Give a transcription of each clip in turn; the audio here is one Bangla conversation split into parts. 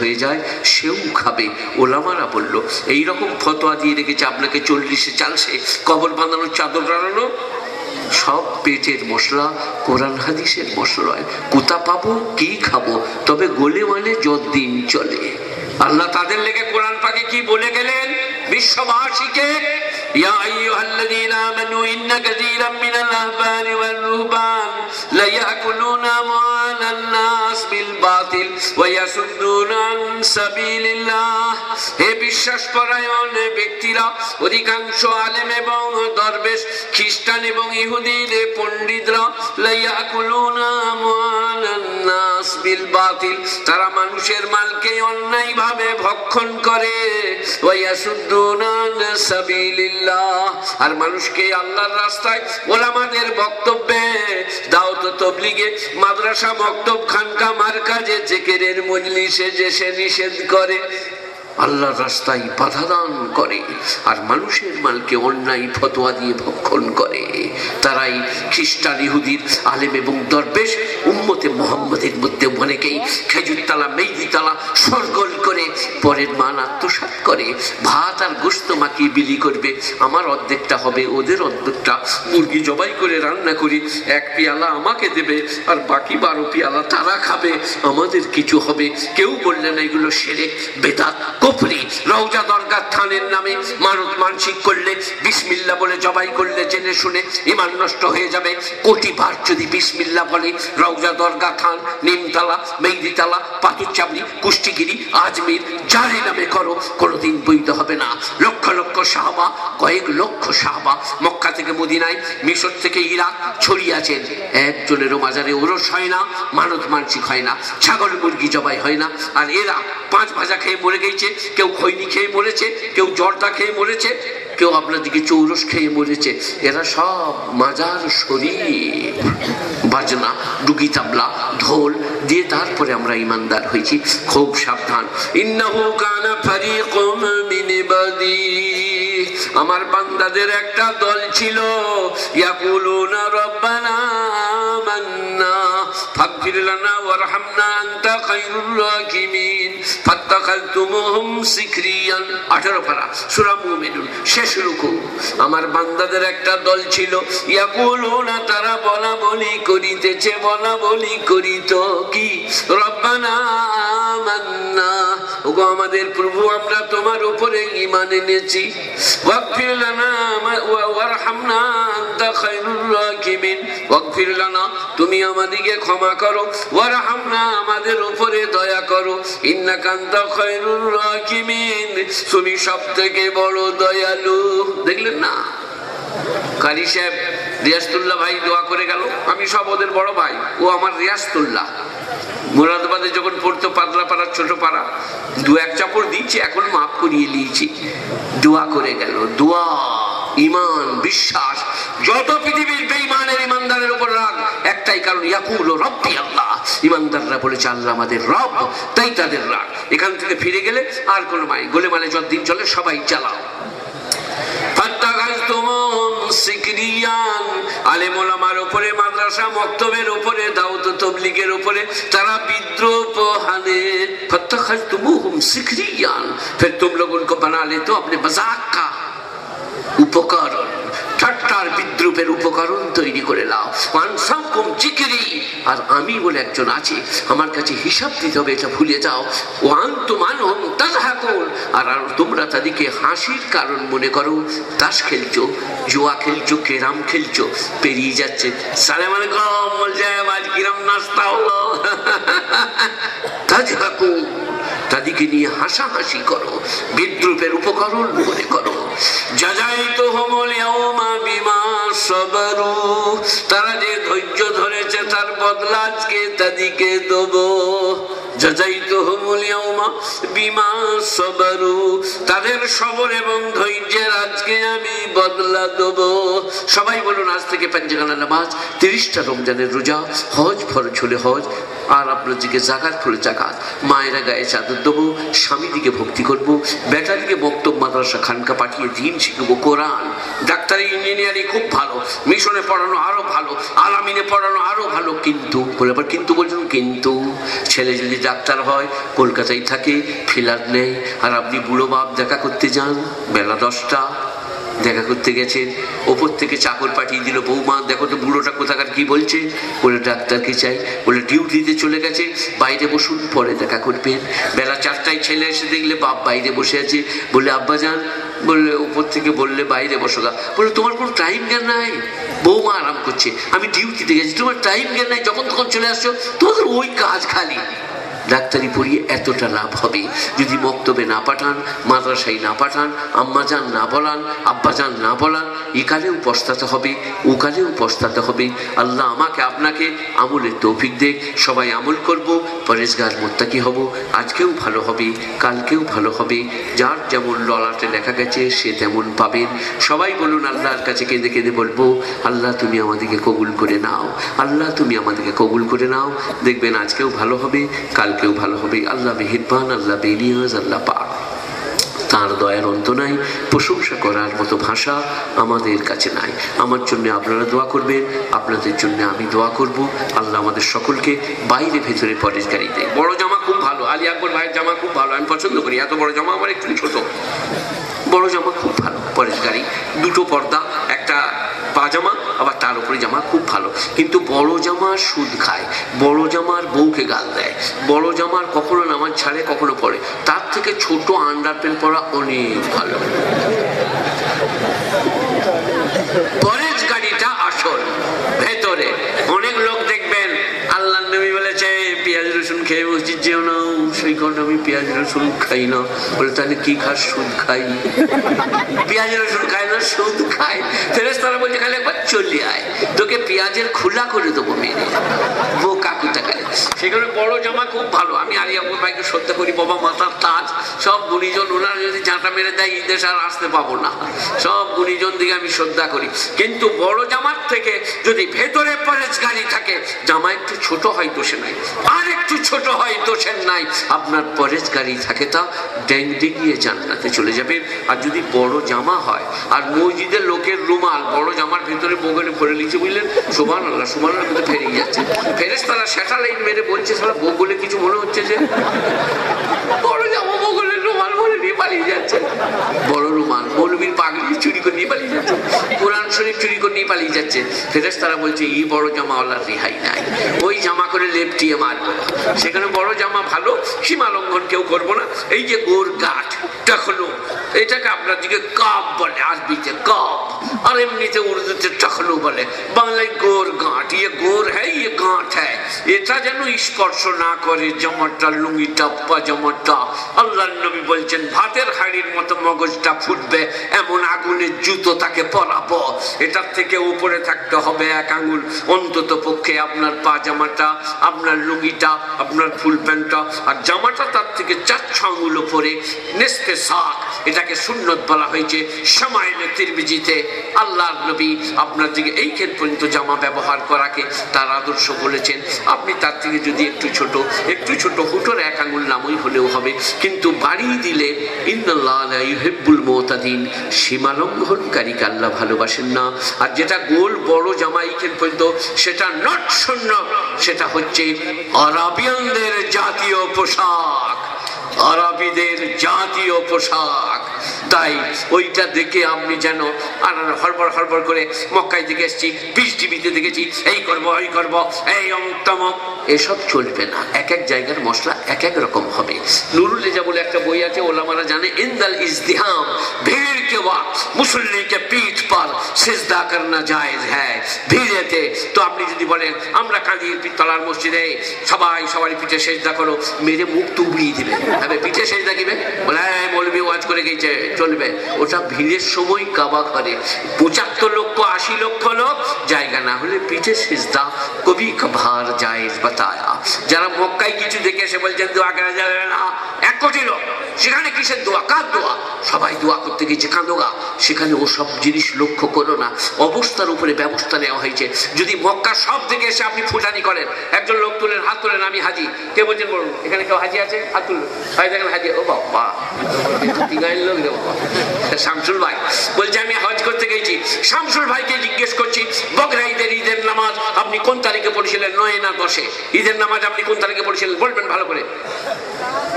হয়ে যায়, সেও খাবে। ওলামারা বলল এই রকম ফতোয়া দিয়ে রেখেছে আপনাকে চল্লিশে চালসে, কবর বাঁধানো চাদর রাড়ানো সব পেটের মশলা, কোরআন হাদিসের মশলায়। কোথা পাবো, কি খাব? তবে গোলে মানে যতদিন চলে। আল্লাহ তাদের লেগে কোরআন পাকে কি বলে গেলেন? বিশ্ববাসীকে يا أيها الذين آمنوا إن كثيرا من الأحبار والرهبان ليأكلون أموال الناس بالباطل ويصدون عن سبيل الله হে বিশ্বাস পরায়ণ ব্যক্তিরা অধিকাংশ আলেম এবং দরবেশ খ্রিস্টান এবং ইহুদির পণ্ডিতরা লাইয়াকুলুনা আমওয়ালান নাস বিল বাতিল তারা মানুষের মালকে অন্যায়ভাবে ভক্ষণ করে ওয়ায়াসুদ্দুনা আন আর মানুষকে আল্লাহর রাস্তায় ওলামাদের বক্তব্যে দাও তো তবলিগে। মাদ্রাসা মক্তব, খানকা, মার্কাজে, জেকেরের মজলিসে যে সে নিষেধ করে। আল্লাহর রাস্তায় বাধা দান করে আর মানুষের মালকে অন্যায় ফতোয়া দিয়ে ভক্ষণ করে। তারাই খ্রিস্টান ইহুদির আলেম এবং দরবেশ। উম্মতে মোহাম্মদের মধ্যে অনেকেই খেজুরতলা মেঘিতলা সরগোল করে পরের মান আত্মসাত করে। ভাত আর গোস্ত মাখিয়ে বিলি করবে? আমার অর্ধেকটা হবে, ওদের অর্ধেকটা। মুরগি জবাই করে রান্না করি, এক পেয়ালা আমাকে দেবে আর বাকি বারো পেয়ালা তারা খাবে। আমাদের কিছু হবে, কেউ বললেন এগুলো সেরে বেদাত কুফরি রওজা দরগার থানের নামে মানত মানসিক করলে, বিসমিল্লা বলে জবাই করলে জেনে শুনে ইমান নষ্ট হয়ে যাবে। কোটি বার যদি বিসমিল্লা বলে, রওজা দরগা খান নিমতলা মেঘদিতলা পাতুরচাবড়ি কুষ্টিগিরি, আজমির যারে নামে করো, কোনোদিন বৈধ হবে না। লক্ষ লক্ষ সাহাবা, কয়েক লক্ষ সাহাবা মক্কা থেকে মদিনায়, মিশর থেকে ইরাক ছড়িয়ে আছেন। একজনেরও মাজারে ওরস হয় না মানত মানসিক হয় না, ছাগল মুরগি জবাই হয় না। আর এরা পাঁচ ভাজা খেয়ে মরে গেছে, কেউ খৈনি খেয়ে মরেছে কেউ জর্দা খেয়ে মরেছে, কেউ আপনার দিকে চৌরস খেয়ে মরেছে। এরা সব মাজার শরীর বাজনা, ডুগি তাবলা, ঢোল দিয়ে তারপরে আমরা ইমানদার হয়েছি। খুব সাবধান। আমার বান্দাদের একটা দল ছিল, ইয়াকুলুনা রব্বানা আমান্না ফাগফির لنا وارحمنا خير الراحمين. سكريا. 18 পারা। মুমিনুন। শেষ রুকু। আমার বান্দাদের একটা দল ছিল। ইয়াকুলুনা, তারা বলা বলি করিতেছে বলা বলি করিত কি? ওগো আমাদের প্রভু, আমরা তোমার উপরে ঈমান এনেছি। তুমি আমাদেরকে ক্ষমা করো। ওয়ারহামনা, আমাদের উপরে দয়া করো। ইন্নাকা আনতা খায়রুর রাহিমিন তুমি সবথেকে বড় দয়ালু। দেখলেন না? কারি সাহেব রিয়াস্তুল্লাহ ভাই দোয়া করে গেল। আমি সব ওদের বড় ভাই। ও আমার রিয়াস্তুল্লাহ মুরাদাবাদে যখন পড়তো পাতলা পাড়ার ছোট পাড়া, দু এক চাপড় এখন মাফ করিয়ে নিয়েছি। দোয়া করে গেল, দোয়া ইমান বিশ্বাস, যত পৃথিবীর ইমানদারের উপর রাগ, একটাই কারণ, ইয়াকুল ও রব্বি আল্লাহ। ইমানদাররা বলেছে, আল্লাহ আমাদের রব, তাই তাদের রাগ। এখান থেকে ফিরে গেলে আর কোনো মাই গোলে মালে যতদিন চলে সবাই চালাও। আলেমোলামার উপরে, মাদ্রাসা মক্তবের উপরে, দাউদ তবলিগের উপরে, তারা বিদ্রোপানে হানে তো আপনি মজাক উপকার বিদ্রুপের উপকরণ তৈরি করে লাও মানসাকুম চিকিরি আর আমি বলে একজন আছে, আমার কাছে হিসাব দিতে হবে, এটা ভুলে যাও। ওয়ান তো মানহম তাজহাকুন। আর আর তোমরা তাদেরকে হাসির কারণ মনে করো। তাস খেলছো, জুয়া খেলছো কেরাম খেলছো, পেরিয়ে যাচ্ছে। সালাম আলাইকুম, বলছে আজ কিরম নাস্তা হলো। তাজহাকুন। তাদেরকে নিয়ে হাসাহাসি করো, বিদ্রুপের উপকরণ মনে করো। যাজাই তো হমল বিমা সবরু, তারা যে ধৈর্য ধরেছে তার বদলা আজকে তাদেরকে দেবো। যাজাইতো তাদের সবর এবং ধৈর্যের আজকে আমি বদলা দেব। সবাই বলুন, আজ থেকে পাঞ্জাগানা নামাজ, তিরিশটা রমজানের রোজা, হজ ফরজ হলে হজ আর আপনার দিকে জাগাত করে জাগাত। মায়েরা গায়ে চাদর দেবো স্বামী দিকে ভক্তি করব বেটা দিকে বক্তব্য মাদ্রাসা খানকা পাঠিয়ে দিন, শিখব কোরআন। ডাক্তারি, ইঞ্জিনিয়ারিং খুব ভালো, মিশনে পড়ানো আরও ভালো, আলামিনে পড়ানো আরও ভালো, কিন্তু, বলে আবার কিন্তু বলছেন, কিন্তু, ছেলে যদি ডাক্তার হয়, কলকাতায় থাকে, ফিলার নেই, আর আপনি বুড়ো বাপ দেখা করতে যান, বেলা দশটা দেখা করতে গেছেন ওপর থেকে চাকর পাঠিয়ে দিল, বৌমা, দেখো তো বুড়োটা কোথাকার, কি বলছে? বলে, ডাক্তারকে চাই। বলে, ডিউটিতে চলে গেছে, বাইরে বসুন, পরে দেখা করবেন। বেলা চারটায় ছেলে এসে দেখলে, বাপ বাইরে বসে আছে। বলে আব্বা যান বললে উপর থেকে বললে, বাইরে বসো গা। বলে, তোমার কোনো টাইম জ্ঞান নাই? বৌমা আরাম করছে, আমি ডিউটিতে গেছি, তোমার টাইম জ্ঞান নাই, যখন তখন চলে আসছো, তোমাদের ওই কাজ খালি। ডাক্তারি পড়িয়ে এতটা লাভ হবে। যদি মক্তবে না পাঠান, মাদ্রাসায় না পাঠান আম্মাজান না বলান আব্বাজান না বলান একালেও পস্তাতে হবে ওকালেও পস্তাতে হবে। আল্লাহ আমাকে, আপনাকে আমলের তৌফিক দেখ, সবাই আমল করব, পরেশগার মোত্তাকি হব, আজকেও ভালো হবে, কালকেও ভালো হবে। যার যেমন ললাটে লেখা গেছে, সে তেমন পাবেন সবাই বলুন, আল্লাহর কাছে কেঁদে কেঁদে বলব, আল্লাহ তুমি আমাদেরকে কবুল করে নাও, আল্লাহ তুমি আমাদেরকে কবুল করে নাও। দেখবেন আজকেও ভালো হবে কালকেও ভালো হবে, আল্লাহ মেহেরবান, আল্লাহ বেনিয়াজ, আল্লাহ পাক। তার দয়ার অন্ত নাই, প্রশংসা করার মতো ভাষা আমাদের কাছে নাই। আমার জন্য আপনারা দোয়া করবেন, আপনাদের জন্য আমি দোয়া করব। আল্লাহ আমাদের সকলকে বাইরে ভেতরে পরেশগারি দেয় বড় জামা খুব ভালো, আলী আকবর ভাইয়ের জামা খুব ভালো, আমি পছন্দ করি। এত বড় জামা আমার একটু ছোট। বড় জামা খুব ভালো পরের গাড়ি দুটো পর্দা, একটা পাজামা আবার তার উপরে জামা খুব ভালো। কিন্তু বড় জামা সুদ খায়, বড় জামার বউকে গাল দেয়, বড় জামার কখনো নামাজ ছাড়ে, কখনো পরে তার থেকে ছোট আন্ডার প্যান্ট পরা অনেক ভালো। গাড়িটা আসল ভেতরে অনেক লোক দেখবেন আল্লাহ নবী বলেছে পেঁয়াজ রসুন খেয়ে মসজিদ যেও না, সেই কারণে আমি পেঁয়াজ রসুন খাই না। বলে, তাহলে কি খাস? সুদ খাই। পেঁয়াজ রসুন খাই না, সুদ খাই। ফেরেস তারা বলছে, খালি একবার চলে আয়। তোকে পেঁয়াজের খোলা করে দেবো মেরে। বোকা কুটাকায় সেখানে বড় জামা খুব ভালো। আমি আলিয়াপুর ভাইকে শ্রদ্ধা করি, বাবা মাথার তাজ। সব গুণীজন, ওনারা যদি জাঁটা মেরে দেয় ঈদ দেশে আর আসতে পাবো না। সব গুণীজন দিকে আমি শ্রদ্ধা করি। কিন্তু বড় জামার থেকে যদি ভেতরে পরেশ গাড়ি থাকে, জামা একটু ছোট হয় তো সে নাই আর একটু ছোট হয় দোষের নাই। আপনার পরেজকারী থাকে তা ডেঙ্গে গিয়ে জান্নাতে চলে যাবে। আর যদি বড় জামা হয়, আর মসজিদের লোকের রুমাল, বড় জামার ভিতরে বগলে ভরে নিচ্ছে বুঝলেন? সুমান আল্লাহ সুমান আল্লাহ কিন্তু ফেরিয়ে যাচ্ছে। ফেরেস তারা স্যাটেলাইট মেরে বলছে সারা বগলে কিছু মনে হচ্ছে যে? বড় জামা বগলে রুমাল বলে নিয়ে পালিয়ে যাচ্ছে। বড় রুমাল মৌলবীর পাগড়ি চুরি করে নিয়ে পালিয়ে যাচ্ছে। কোরআন শরীফ চুরি করে নিয়ে পালিয়ে যাচ্ছে। ফেরেস তারা বলছে, এই বড় জামাওয়ালার রেহাই নাই। ওই জামা করে লেপটিয়ে মারবো সেখানে বড় জামা ভালো, সীমা লঙ্ঘন কেউ করব না। এই যে গোর গাঠ তখনও এটাকে আপনার দিকে কাপ বলে আসবি যে কাপ। আর এমনিতে উর্দুতে টাকলো বলে, বাংলায় গোর গাঁট ইয়ে গোর হ্যাঁ ইয়ে গাঁট হ্যাঁ। এটা যেন স্পর্শ না করে, জামাটা, লুঙ্গিটা পাজামাটা আল্লাহ নবী বলছেন, ভাতের হাড়ির মতো মগজটা ফুটবে, এমন আগুনের জুতো তাকে পরাবো। এটার থেকে উপরে থাকতে হবে এক আঙুল। অন্তত পক্ষে আপনার পাজামাটা, আপনার লুঙ্গিটা, আপনার ফুল প্যান্টটা আর জামাটা তার থেকে চার ছ আঙুল নেসপে শাক এটাকে সুন্নত বলা হয়েছে। সময়ের তিরমিজিতে আল্লাহ নবী আপনার দিকে এই ক্ষেত্র পর্যন্ত জামা ব্যবহার করাকে তার আদর্শ বলেছেন। আপনি তার থেকে যদি একটু ছোট একটু ছোট হুটোর এক আঙুল নামই হলেও হবে। কিন্তু বাড়িয়ে দিলে ইন্দাল্লাহুল মোতাদিন, সীমা লঙ্ঘনকারীকে আল্লাহ ভালোবাসেন না। আর যেটা গোল বড় জামা এই ক্ষেত্র পর্যন্ত, সেটা নট শূন্য সেটা হচ্ছে আরাবিয়ানদের জাতীয় পোশাক। আরবিদের জাতীয় পোশাক। তাই ওইটা দেখে আপনি যেন আর হড়বড় হড়বড় করে মক্কায় দেখে এসছি, বিশ টিভিতে দেখেছি এই করব, ওই করব, এই অমুক এসব চলবে না। এক এক জায়গার মশলা এক এক রকম হবে। নুরুল রেজা বলে একটা বই আছে, ওলামারা জানে, ইন্দাল ইজদিহাম ভিড় কে বা মুসল্লি কে পিঠ পর, সিজদা করনা জায়েজ হ্যায়। ভিড়েতে, তো আপনি যদি বলেন, আমরা কাঁদির পিতলার মসজিদে সবাই সবারই পিঠে সেজদা করো মেরে মুখ তুবড়িয়ে দিবে তবে পিঠে সেজদা দিবে বলে "এই, মৌলবি ওয়াজ করে গেছে চলবে। ওটা ভিড়ের সময় কাবা করে পঁচাত্তর লক্ষ আশি লক্ষ লোক জায়গা না হলে পিঠে সেজদা কবি কভার জায়েজ বাতায়া যারা মক্কায় কিছু দেখে এসে বলছেন দোয়া করা যাবে না। এক কোটি লোক। সেখানে কিসের দোয়া? কার দোয়া? সবাই দোয়া করতে গিয়েছে। কাঁদোগা সেখানে ও সব জিনিস লক্ষ্য করো না। অবস্থার উপরে ব্যবস্থা নেওয়া হয়েছে। যদি মক্কা সব থেকে এসে আপনি ফুটানি করেন একজন লোক তুলেন হাত তুলেন আমি হাজি। কে বলছেন বলুন? এখানে কেউ হাজি আছে? হাত তুলুন। দেখেন হাজি ও বাবা লোক শামসুল ভাই, বলছে আমি হজ করতে গেছি। শামসুল ভাইকে জিজ্ঞেস করছি ঈদের নামাজ আপনি কোন তারিখে পড়েছিলেন? নয় না দশে। ঈদের নামাজ আপনি কোন তারিখে পড়েছিলেন? বলবেন ভালো করে।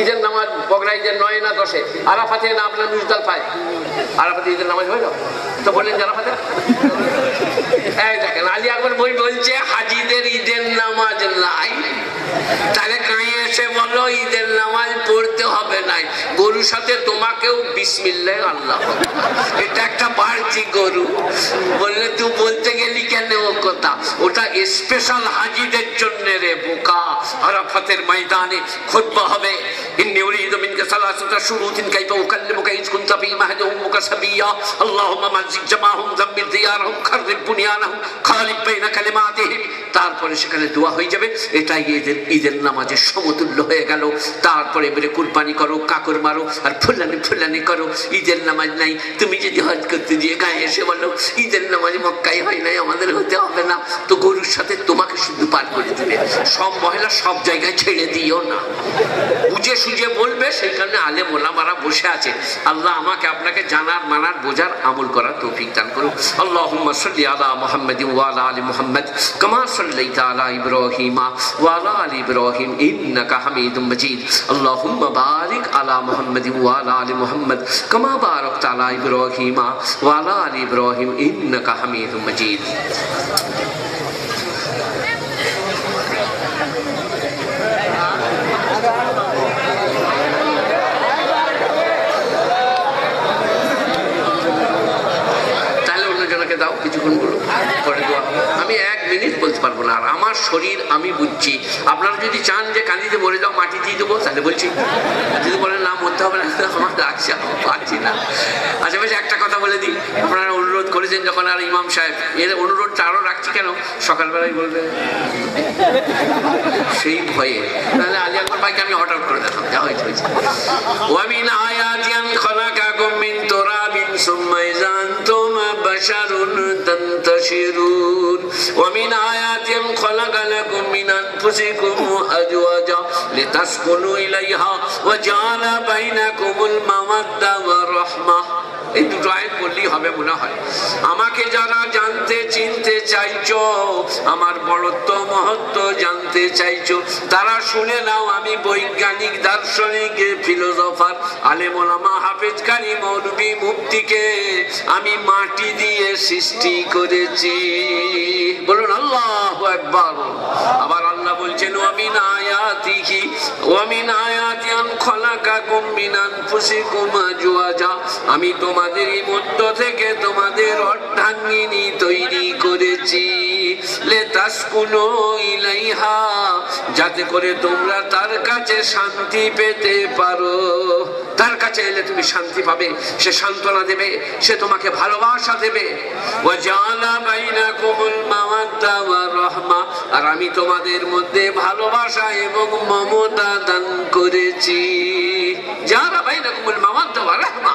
ঈদের নামাজ নয় না দশে। আরাফাতে না আপনার মুজদাল পায় আরাফাতে ঈদের নামাজ হয়ে তো বললেন আরাফাতে দেখেন, আলী আকবর বই বলছে, হাজিদের ঈদের নামাজ নাই। তাহলে কাঁয়ে এসে বলো ঈদের নামাজ পড়তে হবে নাই। গরুর সাথে তোমাকেও বিসমিল্লাহ আল্লাহ এটা একটা বাড়তি গরু। বললে, তুই বলতে গেলি কেন ও কথা? ওটা স্পেশাল হাজিদের জন্য রে বোকা। আরাফাতের ময়দানে খুদ্া হবে। ইন্নি উরিদ মিন ثلاثة شروط كيف أكلمك إذ كنت في مهد أمك سبيا اللهم مزق جماعهم ذنب ديارهم خرب بنيانهم خالق بين كلماتهم তারপরে সেখানে দোয়া হয়ে যাবে এটাই ঈদের ঈদের নামাজের সমতুল্য হয়ে গেল তারপরে এবারে কুরবানি করো কাকর মারো আর ফুলানি ফুলানি করো ঈদের নামাজ নাই তুমি যদি হজ করতে গিয়ে গায়ে এসে বলো ঈদের নামাজ মক্কাই হয় নাই আমাদের হতে হবে না তো গরুর সাথে তোমাকে শুধু পার করে দিবে সব মহিলা সব জায়গায় ছেড়ে দিও না বুঝে সুঝে বলবে সেই কারণে আলে মোলামারা বসে আছে। আল্লাহ আমাকে আপনাকে জানার, মানার, বোঝার, আমল করার তৌফিক দান করুন। আল্লাহুম্মা সাল্লি আলা মুহাম্মাদিন ওয়া আলা আলি মুহাম্মাদ, কামা সাল্লাইতা আলা ইব্রাহিমা ওয়া আলা আলি ইব্রাহিম, ইন্নাকা হামিদুম মাজিদ। আল্লাহুম্মা বারিক আলা মুহাম্মাদিন ওয়া আলা আলি মুহাম্মাদ, কামা বারাকতা আলা ইব্রাহিমা ওয়া আলা আলি ইব্রাহিম, ইন্নাকা হামিদুম মাজিদ তাহলে অন্যজনকে দাও কিছুক্ষণ বলো পরে দোয়া আমি এক মিনিট বলতে পারব না। আর আমার শরীর, আমি বুঝছি। আপনারা যদি চান যে কান্দিতে মরে যাও, মাটি দিয়ে দেবো, তাহলে বলছি, যদি বলেন না, মরতে হবে না আমার লাগছে পারছি না। আচ্ছা বেশ, একটা কথা বলে দিই। আপনারা অনুরোধ করেছেন যখন আর ইমাম সাহেব, এর অনুরোধটা আরও রাখছি কেন? সকালবেলায় বলবে সেই ভয়ে। তাহলে আলী আকবর ভাইকে আমি অর্ডার করে দিতাম যা হয়েছে হয়েছে। ওয়ামিন আয়াতিয়ান খলাকাকুম মিন তুরাবিন সুম্মা ইযা আমাকে যারা জানতে চিনতে চাইছো, আমার বড়ত্ব মহত্ব জানতে চাইছো, তারা শুনে নাও, আমি বৈজ্ঞানিক, দার্শনিক, ফিলোসফার, আলেমোলামা হাফেজকারী মৌলবী মুক্তিকে আমি মাটি দিয়ে সৃষ্টি করেছি। বলুন, আল্লাহ একবার আবার আল্লাহ বলছেন অমিন আয়াতিহি, ওয়ামিন আয়াতিয়ান খলাকাকুম মিন আনফুসিকুম আজওয়াজা। আমি তোমাদেরই মধ্য থেকে তোমাদের লে যাতে করে তোমরা তার কাছে শান্তি পেতে পারো। তার কাছে এলে তুমি শান্তি পাবে, সে সান্ত্বনা দেবে, সে তোমাকে ভালোবাসা দেবে। আর আমি তোমাদের মধ্যে ভালোবাসা এবং মমতা দান করেছি। যারা বাইনাকুমুল মাওয়াদ্দা ওয়া রাহমা।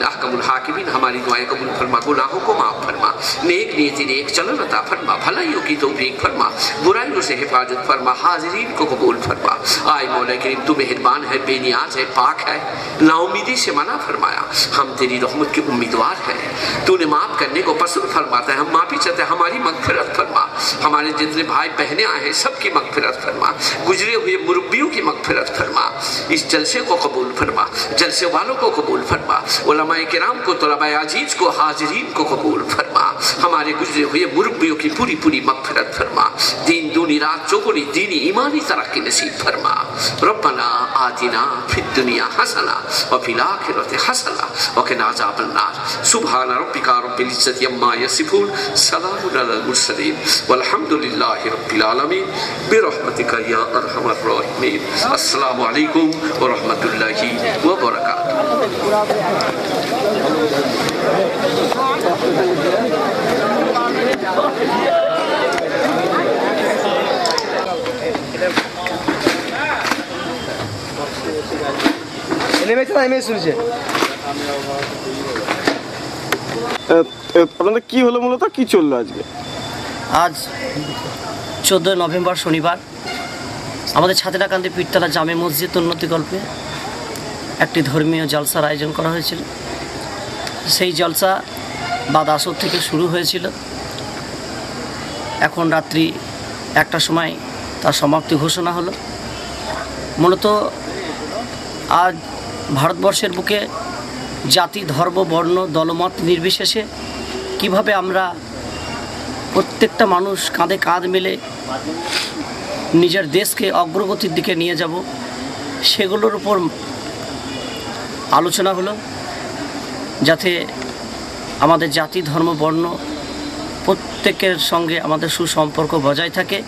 العالمین احکم الحاکمین، ہماری دعائیں قبول فرما، گناہوں کو معاف فرما، نیک نیتی، نیک چلن عطا فرما، بھلائیوں کی توفیق فرما، برائیوں سے حفاظت فرما، حاضرین کو قبول فرما۔ آئے مولا کریم، تو مہربان ہے، بے نیاز ہے، پاک ہے نا امیدی سے منع فرمایا۔ ہم تیری رحمت کے امیدوار ہیں۔ تو نے معاف کرنے کو پسند فرماتا ہے، ہم معافی چاہتے ہیں، ہماری مغفرت فرما۔ ہمارے جتنے بھائی بہنیں آئے ہیں، سب کی مغفرت فرما۔ گزرے ہوئے مربیوں کی مغفرت فرما۔ اس جلسے کو قبول فرما، جلسے والوں کو قبول فرما۔ علماء علماء کرام کو، طلباء عزیز کو، حاضرین کو قبول فرما۔ ہمارے گزرے ہوئے مربیوں کی پوری پوری مغفرت فرما۔ دین دونی رات چوگنی دینی ایمانی ترقی نصیب فرما۔ ربنا آتنا فی الدنیا حسنا و فی الاخرت حسنا و وقنا عذاب النار۔ سبحان ربک رب العزت یما یصفون، سلام علی المرسلین۔ والحمد للہ رب العالمین۔ برحمتک یا ارحم الراحمین۔ السلام علیکم ورحمۃ اللہ وبرکاتہ۔ নেমেছে না নেমে শুনছে আপনাদের কি হলো মূলত? কি চলল আজকে? আজ চোদ্দোই নভেম্বর শনিবার আমাদের ছাতেরাকান্দি পীরতলা জামে মসজিদ উন্নতিকল্পে একটি ধর্মীয় জলসার আয়োজন করা হয়েছিল। সেই জলসা বাদ আসর থেকে শুরু হয়েছিল। এখন রাত্রি একটা সময় তার সমাপ্তি ঘোষণা হলো। মূলত আজ ভারতবর্ষের বুকে জাতি, ধর্ম, বর্ণ, দলমত নির্বিশেষে কীভাবে আমরা প্রত্যেকটা মানুষ কাঁধে কাঁধ মিলে নিজের দেশকে অগ্রগতির দিকে নিয়ে যাব, সেগুলোর উপর আলোচনা হলো। যাতে আমাদের জাতি, ধর্ম, বর্ণ প্রত্যেকের সঙ্গে আমাদের সুসম্পর্ক বজায় থাকে।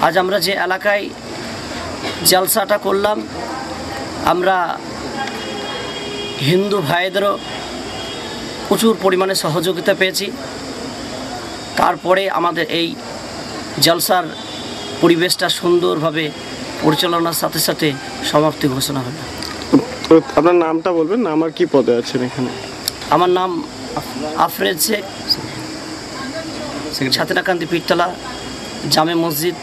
আজ আমরা যে এলাকায় জালসাটা করলাম, আমরা হিন্দু ভাইদেরও প্রচুর পরিমাণে সহযোগিতা পেয়েছি। তারপরে আমাদের এই জলসার পরিবেশটা সুন্দরভাবে পরিচালনার সাথে সাথে সমাপ্তি ঘোষণা হলো। তো আপনার নামটা বলবেন? আমার কি পদে আছেন এখানে? আমার নাম আফরেজ শেখ। ছাত্রাকান্তি পীরতলা জামে মসজিদ।